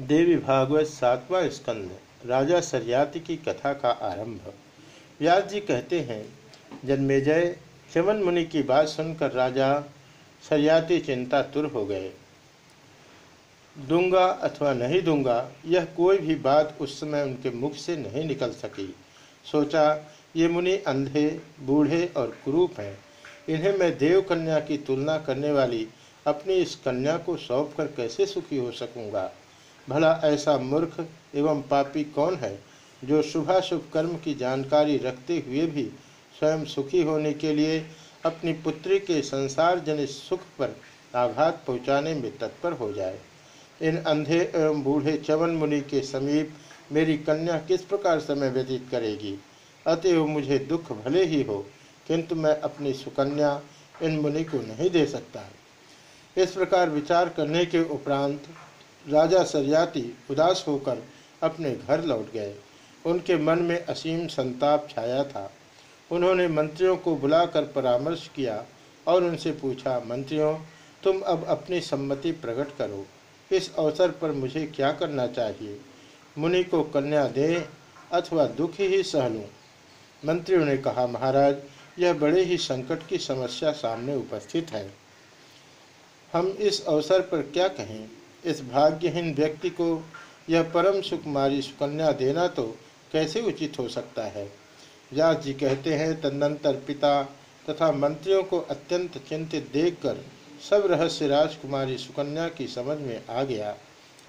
देवी भागवत सातवां स्कंद, राजा सरयाति की कथा का आरंभ। व्यास जी कहते हैं, जन्मेजय चमन मुनि की बात सुनकर राजा सरयाति चिंता तुर हो गए। दूँगा अथवा नहीं दूँगा, यह कोई भी बात उस समय उनके मुख से नहीं निकल सकी। सोचा, ये मुनि अंधे, बूढ़े और कुरूप हैं। इन्हें मैं देव कन्या की तुलना करने वाली अपनी इस कन्या को सौंप कर कैसे सुखी हो सकूँगा? भला ऐसा मूर्ख एवं पापी कौन है, जो शुभाशुभ कर्म की जानकारी रखते हुए भी स्वयं सुखी होने के लिए अपनी पुत्री के संसार जनित सुख पर आघात पहुँचाने में तत्पर हो जाए। इन अंधे एवं बूढ़े चवन मुनि के समीप मेरी कन्या किस प्रकार समय व्यतीत करेगी? अतएव मुझे दुख भले ही हो, किंतु मैं अपनी सुकन्या इन मुनि को नहीं दे सकता। इस प्रकार विचार करने के उपरांत राजा सरयाती उदास होकर अपने घर लौट गए। उनके मन में असीम संताप छाया था। उन्होंने मंत्रियों को बुलाकर परामर्श किया और उनसे पूछा, मंत्रियों, तुम अब अपनी सम्मति प्रकट करो। इस अवसर पर मुझे क्या करना चाहिए? मुनि को कन्या दें अथवा दुख ही सह लूँ? मंत्रियों ने कहा, महाराज, यह बड़े ही संकट की समस्या सामने उपस्थित है। हम इस अवसर पर क्या कहें? इस भाग्यहीन व्यक्ति को यह परम सुकुमारी सुकन्या देना तो कैसे उचित हो सकता है? व्यास जी कहते हैं, तदनंतर पिता तथा मंत्रियों को अत्यंत चिंतित देखकर सब रहस्य राजकुमारी सुकन्या की समझ में आ गया।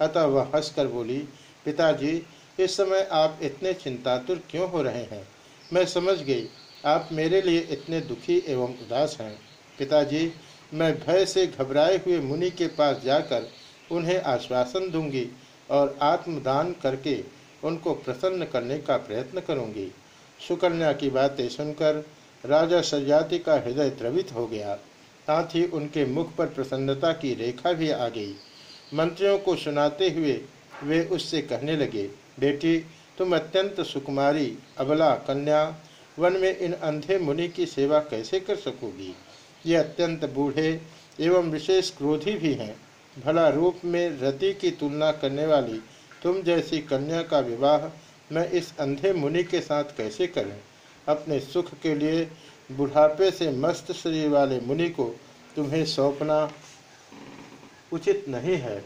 अतः वह हंसकर बोली, पिताजी, इस समय आप इतने चिंतातुर क्यों हो रहे हैं? मैं समझ गई, आप मेरे लिए इतने दुखी एवं उदास हैं। पिताजी, मैं भय से घबराए हुए मुनि के पास जाकर उन्हें आश्वासन दूँगी और आत्मदान करके उनको प्रसन्न करने का प्रयत्न करूँगी। सुकन्या की बातें सुनकर राजा सजाति का हृदय द्रवित हो गया। साथ ही उनके मुख पर प्रसन्नता की रेखा भी आ गई। मंत्रियों को सुनाते हुए वे उससे कहने लगे, बेटी, तुम अत्यंत सुकुमारी, अबला कन्या, वन में इन अंधे मुनि की सेवा कैसे कर सकोगी? ये अत्यंत बूढ़े एवं विशेष क्रोधी भी हैं। भला रूप में रति की तुलना करने वाली तुम जैसी कन्या का विवाह मैं इस अंधे मुनि के साथ कैसे करूँ? अपने सुख के लिए बुढ़ापे से मस्त शरीर वाले मुनि को तुम्हें सौंपना उचित नहीं है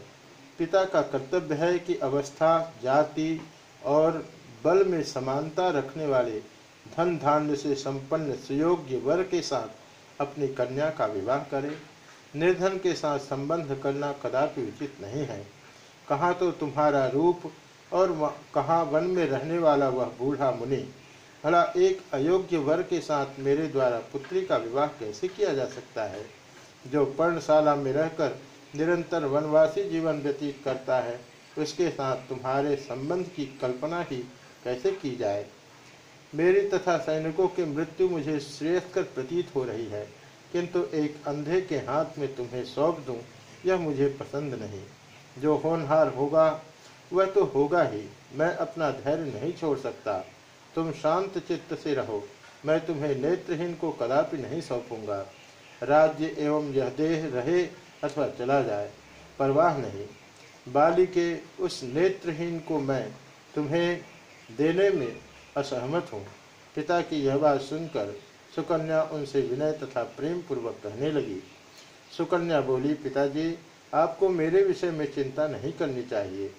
पिता का कर्तव्य है कि अवस्था, जाति और बल में समानता रखने वाले धन धान्य से संपन्न सुयोग्य वर के साथ अपनी कन्या का विवाह करे निर्धन के साथ संबंध करना कदापि उचित नहीं है। कहाँ तो तुम्हारा रूप और कहाँ वन में रहने वाला वह बूढ़ा मुनि। भला एक अयोग्य वर के साथ मेरे द्वारा पुत्री का विवाह कैसे किया जा सकता है? जो पर्णशाला में रहकर निरंतर वनवासी जीवन व्यतीत करता है, उसके साथ तुम्हारे संबंध की कल्पना ही कैसे की जाए? मेरी तथा सैनिकों की मृत्यु मुझे श्रेयस्कर प्रतीत हो रही है। किंतु एक अंधे के हाथ में तुम्हें सौंप दूँ, यह मुझे पसंद नहीं। जो होनहार होगा, वह तो होगा ही। मैं अपना धैर्य नहीं छोड़ सकता। तुम शांत चित्त से रहो। मैं तुम्हें नेत्रहीन को कदापि नहीं सौंपूँगा। राज्य एवं यह देह रहे अथवा चला जाए, परवाह नहीं। बाली के उस नेत्रहीन को मैं तुम्हें देने में असहमत हूँ। पिता की यह बात सुनकर सुकन्या उनसे विनय तथा प्रेम पूर्वक कहने लगी, सुकन्या बोली, पिताजी, आपको मेरे विषय में चिंता नहीं करनी चाहिए।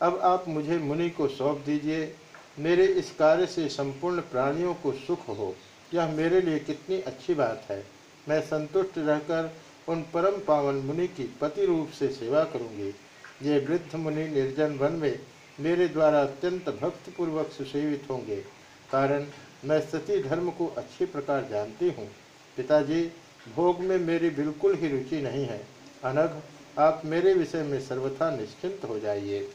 अब आप मुझे मुनि को सौंप दीजिए। मेरे इस कार्य से संपूर्ण प्राणियों को सुख हो। यह मेरे लिए कितनी अच्छी बात है। मैं संतुष्ट रहकर उन परम पावन मुनि की पति रूप से सेवा करूँगी। ये वृद्ध मुनि निर्जन वन में मेरे द्वारा अत्यंत भक्तिपूर्वक सुसेवित होंगे। कारण मैं सती धर्म को अच्छी प्रकार जानती हूँ। पिताजी, भोग में मेरी बिल्कुल ही रुचि नहीं है। अनघ, आप मेरे विषय में सर्वथा निश्चिंत हो जाइए।